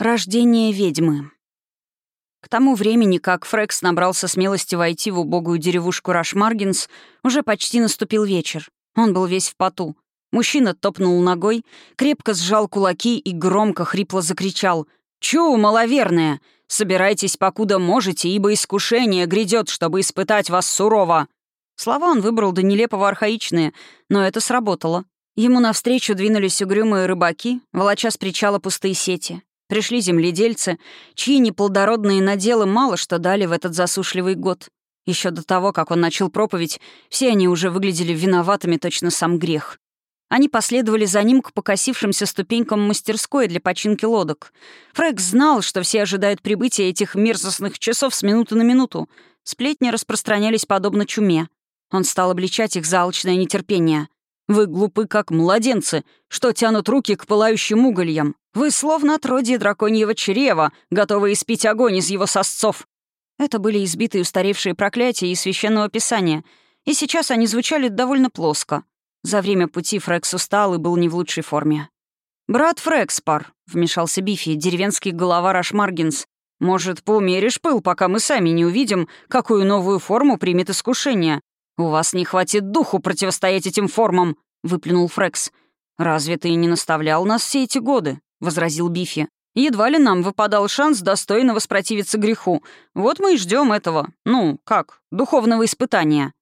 Рождение ведьмы. К тому времени, как Фрекс набрался смелости войти в убогую деревушку Рашмаргинс, уже почти наступил вечер. Он был весь в поту. Мужчина топнул ногой, крепко сжал кулаки и громко хрипло закричал. «Чу, маловерная! Собирайтесь, покуда можете, ибо искушение грядет, чтобы испытать вас сурово!» Слова он выбрал до нелепого архаичные, но это сработало. Ему навстречу двинулись угрюмые рыбаки, волоча с причала пустые сети. Пришли земледельцы, чьи неплодородные наделы мало что дали в этот засушливый год. Еще до того, как он начал проповедь, все они уже выглядели виноватыми точно сам грех. Они последовали за ним к покосившимся ступенькам мастерской для починки лодок. Фрэг знал, что все ожидают прибытия этих мерзостных часов с минуты на минуту. Сплетни распространялись подобно чуме. Он стал обличать их за алчное нетерпение. «Вы глупы, как младенцы, что тянут руки к пылающим угольям. Вы словно отродье драконьего чрева, готовы испить огонь из его сосцов». Это были избитые устаревшие проклятия из священного писания, и сейчас они звучали довольно плоско. За время пути Фрекс устал и был не в лучшей форме. «Брат Фрекспар», — вмешался Бифи, деревенский голова Рашмаргинс, «может, поумеришь пыл, пока мы сами не увидим, какую новую форму примет искушение? У вас не хватит духу противостоять этим формам», — выплюнул Фрекс. «Разве ты не наставлял нас все эти годы?» — возразил Бифи. «Едва ли нам выпадал шанс достойно воспротивиться греху. Вот мы и ждем этого. Ну, как, духовного испытания».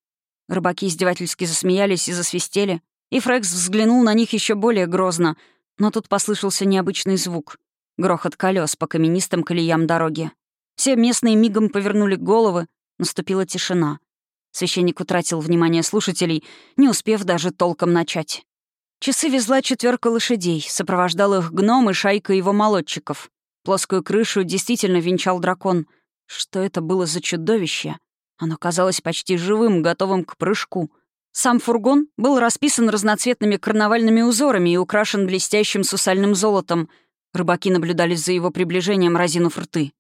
Рыбаки издевательски засмеялись и засвистели, и Фрекс взглянул на них еще более грозно, но тут послышался необычный звук. Грохот колес по каменистым колеям дороги. Все местные мигом повернули головы, наступила тишина. Священник утратил внимание слушателей, не успев даже толком начать. Часы везла четверка лошадей, сопровождал их гном и шайка его молодчиков. Плоскую крышу действительно венчал дракон. Что это было за чудовище? Оно казалось почти живым, готовым к прыжку. Сам фургон был расписан разноцветными карнавальными узорами и украшен блестящим сусальным золотом. Рыбаки наблюдали за его приближением, разинув рты.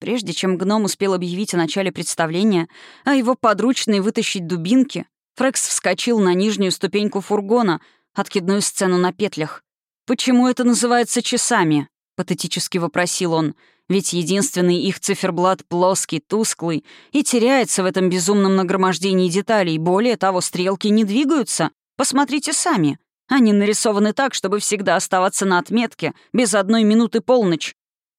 Прежде чем гном успел объявить о начале представления, а его подручные вытащить дубинки, Фрекс вскочил на нижнюю ступеньку фургона — откидную сцену на петлях. «Почему это называется часами?» — патетически вопросил он. «Ведь единственный их циферблат плоский, тусклый и теряется в этом безумном нагромождении деталей. Более того, стрелки не двигаются. Посмотрите сами. Они нарисованы так, чтобы всегда оставаться на отметке, без одной минуты полночь.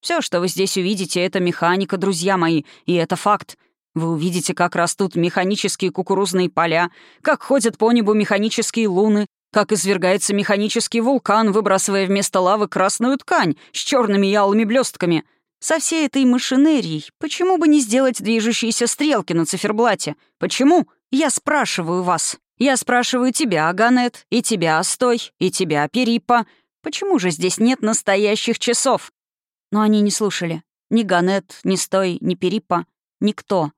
Все, что вы здесь увидите, это механика, друзья мои, и это факт. Вы увидите, как растут механические кукурузные поля, как ходят по небу механические луны, как извергается механический вулкан, выбрасывая вместо лавы красную ткань с черными и алыми блестками. Со всей этой машинерией почему бы не сделать движущиеся стрелки на циферблате? Почему? Я спрашиваю вас. Я спрашиваю тебя, Аганет, и тебя, Стой, и тебя, Перипа. Почему же здесь нет настоящих часов? Но они не слушали. Ни Ганет, ни Стой, ни Перипа. Никто.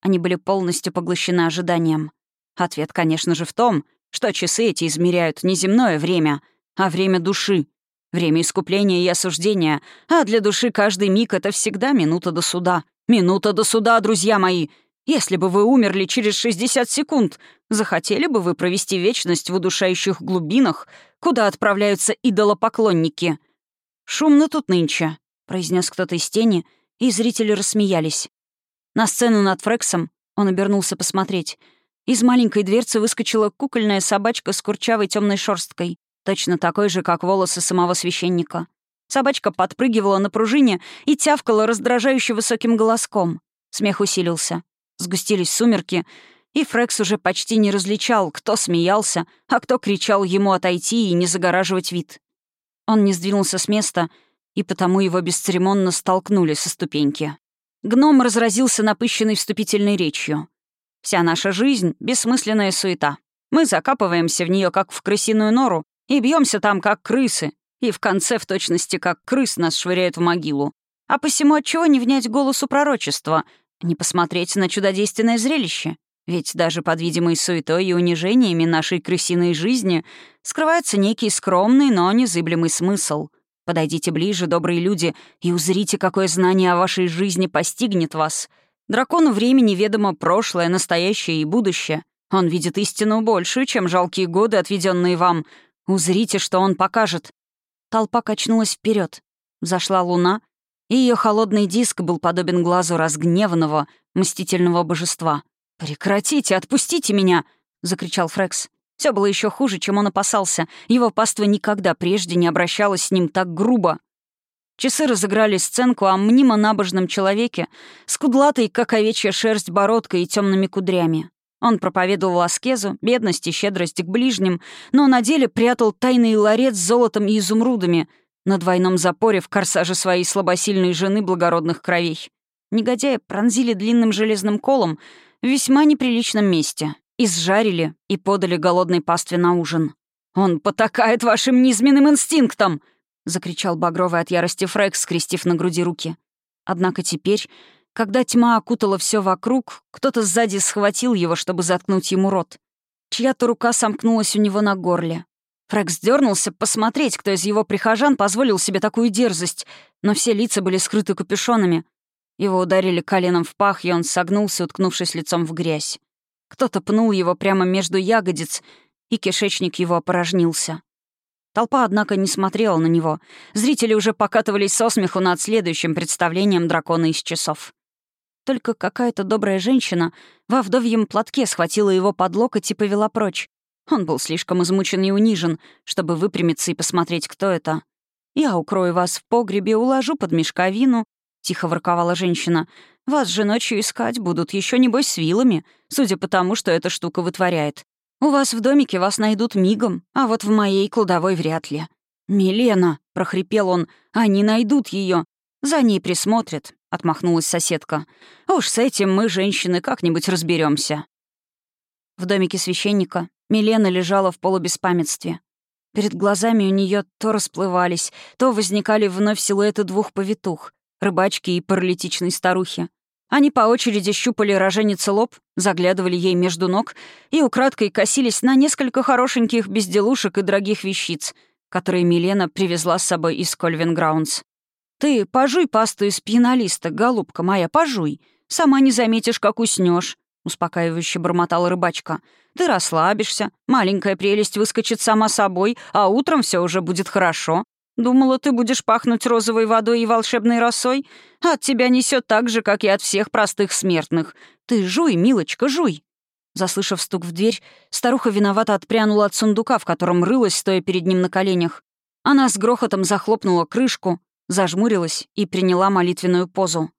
Они были полностью поглощены ожиданием. Ответ, конечно же, в том, что часы эти измеряют не земное время, а время души. Время искупления и осуждения, а для души каждый миг — это всегда минута до суда. Минута до суда, друзья мои! Если бы вы умерли через 60 секунд, захотели бы вы провести вечность в удушающих глубинах, куда отправляются идолопоклонники? «Шумно тут нынче», — произнес кто-то из тени, и зрители рассмеялись. На сцену над Фрексом он обернулся посмотреть — из маленькой дверцы выскочила кукольная собачка с курчавой темной шерсткой, точно такой же, как волосы самого священника. Собачка подпрыгивала на пружине и тявкала раздражающе высоким голоском. Смех усилился. Сгустились сумерки, и Фрекс уже почти не различал, кто смеялся, а кто кричал ему отойти и не загораживать вид. Он не сдвинулся с места, и потому его бесцеремонно столкнули со ступеньки. Гном разразился напыщенной вступительной речью. Вся наша жизнь — бессмысленная суета. Мы закапываемся в нее как в крысиную нору, и бьемся там, как крысы, и в конце, в точности, как крыс нас швыряют в могилу. А посему отчего не внять голосу пророчества, не посмотреть на чудодейственное зрелище? Ведь даже под видимой суетой и унижениями нашей крысиной жизни скрывается некий скромный, но незыблемый смысл. Подойдите ближе, добрые люди, и узрите, какое знание о вашей жизни постигнет вас — Дракону времени ведомо прошлое, настоящее и будущее. Он видит истину большую, чем жалкие годы, отведенные вам. Узрите, что он покажет. Толпа качнулась вперед. Зашла луна, и ее холодный диск был подобен глазу разгневанного, мстительного божества. «Прекратите, отпустите меня!» — закричал Фрекс. Все было еще хуже, чем он опасался. Его паства никогда прежде не обращалась с ним так грубо. Часы разыграли сценку о мнимо набожном человеке с кудлатой, как овечья шерсть, бородкой и темными кудрями. Он проповедовал аскезу, бедность и щедрость к ближним, но на деле прятал тайный ларец с золотом и изумрудами на двойном запоре в корсаже своей слабосильной жены благородных кровей. Негодяя пронзили длинным железным колом в весьма неприличном месте, изжарили и подали голодной пастве на ужин. «Он потакает вашим низменным инстинктам!» — закричал багровый от ярости Фрейк, скрестив на груди руки. Однако теперь когда тьма окутала все вокруг, кто-то сзади схватил его, чтобы заткнуть ему рот. Чья-то рука сомкнулась у него на горле. Фрекс дернулся посмотреть, кто из его прихожан позволил себе такую дерзость, но все лица были скрыты капюшонами. Его ударили коленом в пах, и он согнулся, уткнувшись лицом в грязь. Кто-то пнул его прямо между ягодиц, и кишечник его опорожнился. Толпа, однако, не смотрела на него. Зрители уже покатывались со смеху над следующим представлением дракона из часов. Только какая-то добрая женщина во вдовьем платке схватила его под локоть и повела прочь. Он был слишком измучен и унижен, чтобы выпрямиться и посмотреть, кто это. «Я укрою вас в погребе, уложу под мешковину», — тихо ворковала женщина. «Вас же ночью искать будут, еще небось с вилами, судя по тому, что эта штука вытворяет. У вас в домике вас найдут мигом, а вот в моей кладовой вряд ли». «Милена», — прохрипел он, — «они найдут ее. За ней присмотрят. — отмахнулась соседка. «Уж с этим мы, женщины, как-нибудь разберемся. В домике священника Милена лежала в полубеспамятстве. Перед глазами у нее то расплывались, то возникали вновь силуэты двух повитух — рыбачки и паралитичной старухи. Они по очереди щупали роженице лоб, заглядывали ей между ног и украдкой косились на несколько хорошеньких безделушек и дорогих вещиц, которые Милена привезла с собой из Кольвинграунс. «Ты пожуй пасту из пьянолиста, голубка моя, пожуй. Сама не заметишь, как уснешь, успокаивающе бормотала рыбачка. «Ты расслабишься, маленькая прелесть выскочит сама собой, а утром все уже будет хорошо. Думала, ты будешь пахнуть розовой водой и волшебной росой? От тебя несет так же, как и от всех простых смертных. Ты жуй, милочка, жуй!» Заслышав стук в дверь, старуха виновато отпрянула от сундука, в котором рылась, стоя перед ним на коленях. Она с грохотом захлопнула крышку, зажмурилась и приняла молитвенную позу.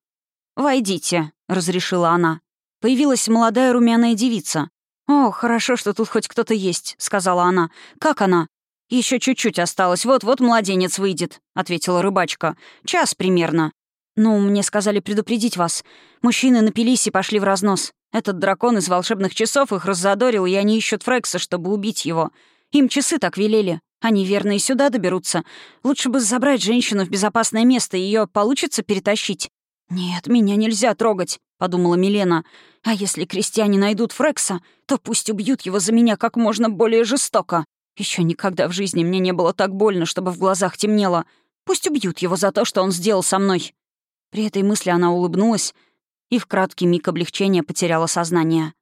«Войдите», — разрешила она. Появилась молодая румяная девица. «О, хорошо, что тут хоть кто-то есть», — сказала она. «Как она?» Еще чуть-чуть осталось, вот-вот младенец выйдет», — ответила рыбачка. «Час примерно». «Ну, мне сказали предупредить вас. Мужчины напились и пошли в разнос. Этот дракон из волшебных часов их раззадорил, и они ищут Фрекса, чтобы убить его. Им часы так велели. Они верно и сюда доберутся. Лучше бы забрать женщину в безопасное место, ее получится перетащить. «Нет, меня нельзя трогать», — подумала Милена. «А если крестьяне найдут Фрекса, то пусть убьют его за меня как можно более жестоко. Еще никогда в жизни мне не было так больно, чтобы в глазах темнело. Пусть убьют его за то, что он сделал со мной». При этой мысли она улыбнулась и в краткий миг облегчения потеряла сознание.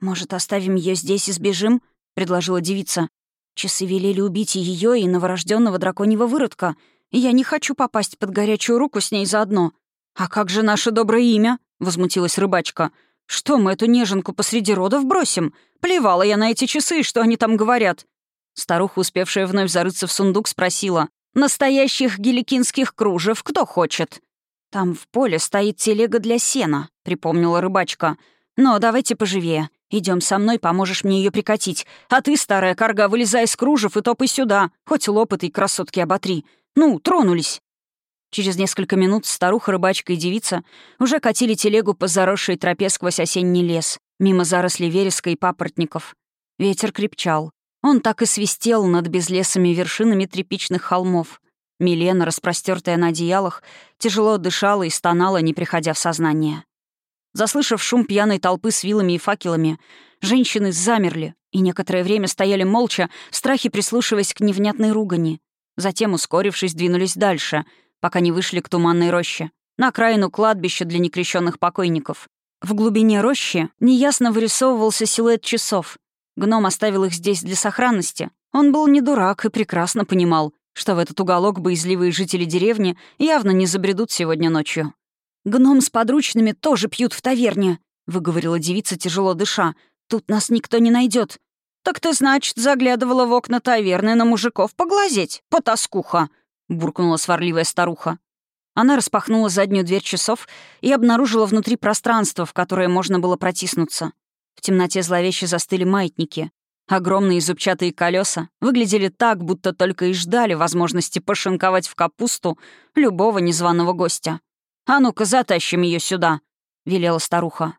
«Может, оставим ее здесь и сбежим?» — предложила девица. Часы велели убить ее, и новорожденного драконьего выродка, и я не хочу попасть под горячую руку с ней заодно. «А как же наше доброе имя?» — возмутилась рыбачка. «Что мы эту неженку посреди родов бросим? Плевала я на эти часы, что они там говорят». Старуха, успевшая вновь зарыться в сундук, спросила. «Настоящих геликинских кружев кто хочет?» «Там в поле стоит телега для сена», — припомнила рыбачка. «Но давайте поживее. Идем со мной, поможешь мне ее прикатить. А ты, старая карга, вылезай из кружев и топай сюда. Хоть лоб этой красотки оботри. Ну, тронулись». Через несколько минут старуха, рыбачка и девица уже катили телегу по заросшей тропе сквозь осенний лес, мимо зарослей вереска и папоротников. Ветер крепчал. Он так и свистел над безлесыми вершинами тряпичных холмов. Милена, распростертая на одеялах, тяжело дышала и стонала, не приходя в сознание. Заслышав шум пьяной толпы с вилами и факелами, женщины замерли и некоторое время стояли молча, в страхе прислушиваясь к невнятной ругани. Затем, ускорившись, двинулись дальше, пока не вышли к туманной роще, на окраину кладбища для некрещенных покойников. В глубине рощи неясно вырисовывался силуэт часов. Гном оставил их здесь для сохранности. Он был не дурак и прекрасно понимал, что в этот уголок боязливые жители деревни явно не забредут сегодня ночью. «Гном с подручными тоже пьют в таверне», — выговорила девица, тяжело дыша. «Тут нас никто не найдет. «Так ты, значит, заглядывала в окна таверны на мужиков поглазеть, потаскуха!» — буркнула сварливая старуха. Она распахнула заднюю дверь часов и обнаружила внутри пространство, в которое можно было протиснуться. В темноте зловеще застыли маятники. Огромные зубчатые колеса выглядели так, будто только и ждали возможности пошинковать в капусту любого незваного гостя. «А ну-ка, затащим ее сюда!» — велела старуха.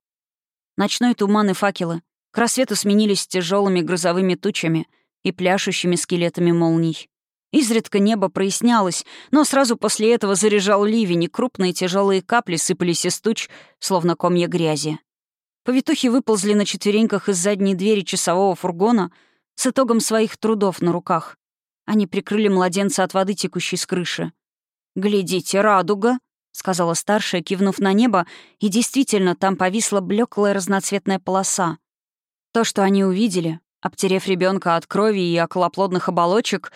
Ночной туман и факелы к рассвету сменились тяжелыми грозовыми тучами и пляшущими скелетами молний. Изредка небо прояснялось, но сразу после этого заряжал ливень, и крупные тяжелые капли сыпались из туч, словно комья грязи. Повитухи выползли на четвереньках из задней двери часового фургона с итогом своих трудов на руках. Они прикрыли младенца от воды, текущей с крыши. «Глядите, радуга!» — сказала старшая, кивнув на небо, и действительно, там повисла блеклая разноцветная полоса. То, что они увидели, обтерев ребенка от крови и околоплодных оболочек,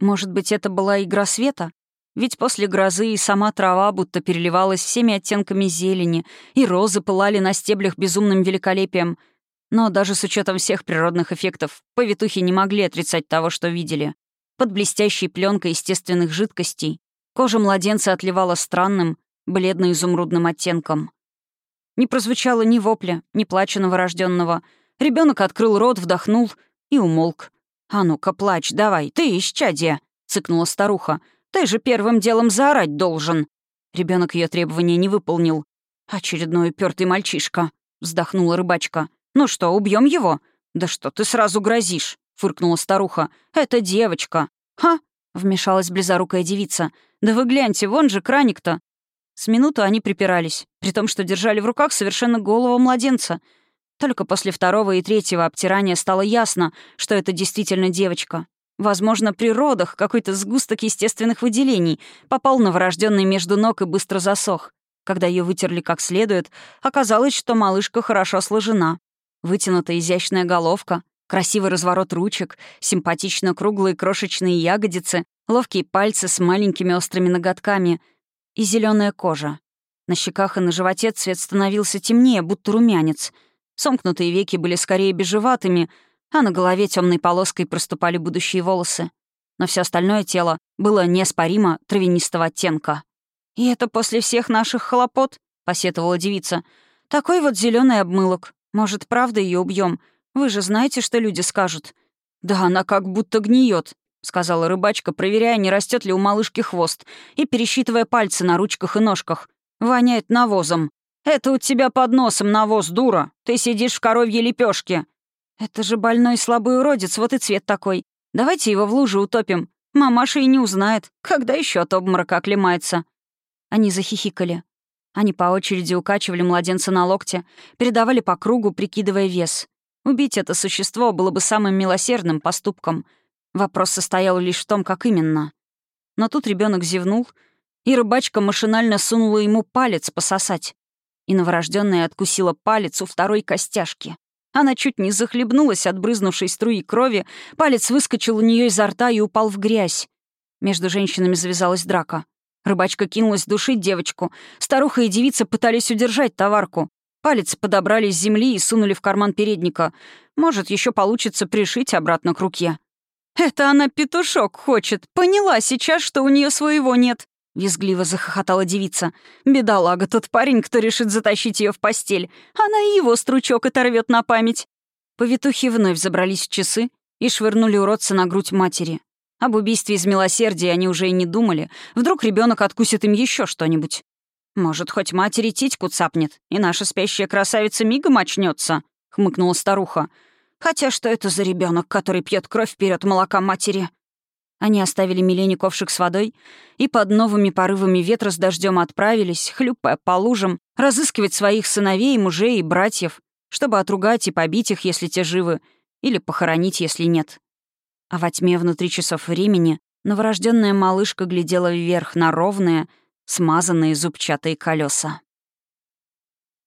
может быть, это была игра света? Ведь после грозы и сама трава будто переливалась всеми оттенками зелени, и розы пылали на стеблях безумным великолепием. Но даже с учетом всех природных эффектов, повитухи не могли отрицать того, что видели. Под блестящей пленкой естественных жидкостей кожа младенца отливала странным, бледно-изумрудным оттенком. Не прозвучало ни вопля, ни плача новорожденного. Ребенок открыл рот, вдохнул и умолк. «А ну-ка, плачь, давай, ты исчадие!» — цыкнула старуха. Ты же первым делом заорать должен». Ребенок ее требования не выполнил. «Очередной упертый мальчишка», — вздохнула рыбачка. «Ну что, убьем его?» «Да что ты сразу грозишь?» — фыркнула старуха. «Это девочка». «Ха!» — вмешалась близорукая девица. «Да вы гляньте, вон же краник-то!» С минуту они припирались, при том, что держали в руках совершенно голого младенца. Только после второго и третьего обтирания стало ясно, что это действительно девочка. Возможно, при родах какой-то сгусток естественных выделений попал новорожденный между ног и быстро засох. Когда ее вытерли как следует, оказалось, что малышка хорошо сложена. Вытянутая изящная головка, красивый разворот ручек, симпатично круглые крошечные ягодицы, ловкие пальцы с маленькими острыми ноготками и зеленая кожа. На щеках и на животе цвет становился темнее, будто румянец. Сомкнутые веки были скорее бежеватыми — а на голове темной полоской проступали будущие волосы. Но все остальное тело было неоспоримо травянистого оттенка. «И это после всех наших хлопот?» — посетовала девица. «Такой вот зеленый обмылок. Может, правда ее убьем? Вы же знаете, что люди скажут». «Да она как будто гниет, сказала рыбачка, проверяя, не растет ли у малышки хвост, и пересчитывая пальцы на ручках и ножках. «Воняет навозом». «Это у тебя под носом навоз, дура. Ты сидишь в коровьей лепешке. «Это же больной слабый уродец, вот и цвет такой. Давайте его в лужу утопим. Мамаша и не узнает, когда еще от обморока оклемается». Они захихикали. Они по очереди укачивали младенца на локте, передавали по кругу, прикидывая вес. Убить это существо было бы самым милосердным поступком. Вопрос состоял лишь в том, как именно. Но тут ребенок зевнул, и рыбачка машинально сунула ему палец пососать. И новорожденная откусила палец у второй костяшки. Она чуть не захлебнулась от брызнувшей струи крови, палец выскочил у нее изо рта и упал в грязь. Между женщинами завязалась драка. Рыбачка кинулась душить девочку. Старуха и девица пытались удержать товарку. Палец подобрали с земли и сунули в карман передника. Может, еще получится пришить обратно к руке. «Это она петушок хочет. Поняла сейчас, что у нее своего нет. — визгливо захохотала девица. «Бедолага, тот парень, кто решит затащить ее в постель. Она и его стручок оторвет на память». Повитухи вновь забрались в часы и швырнули уродца на грудь матери. Об убийстве из милосердия они уже и не думали. Вдруг ребенок откусит им еще что-нибудь. «Может, хоть матери титьку цапнет, и наша спящая красавица мигом очнется, хмыкнула старуха. «Хотя что это за ребенок, который пьет кровь вперед молока матери?» Они оставили Милене ковшик с водой и под новыми порывами ветра с дождем отправились, хлюпая по лужам, разыскивать своих сыновей, мужей и братьев, чтобы отругать и побить их, если те живы, или похоронить, если нет. А во тьме внутри часов времени новорожденная малышка глядела вверх на ровные, смазанные зубчатые колеса.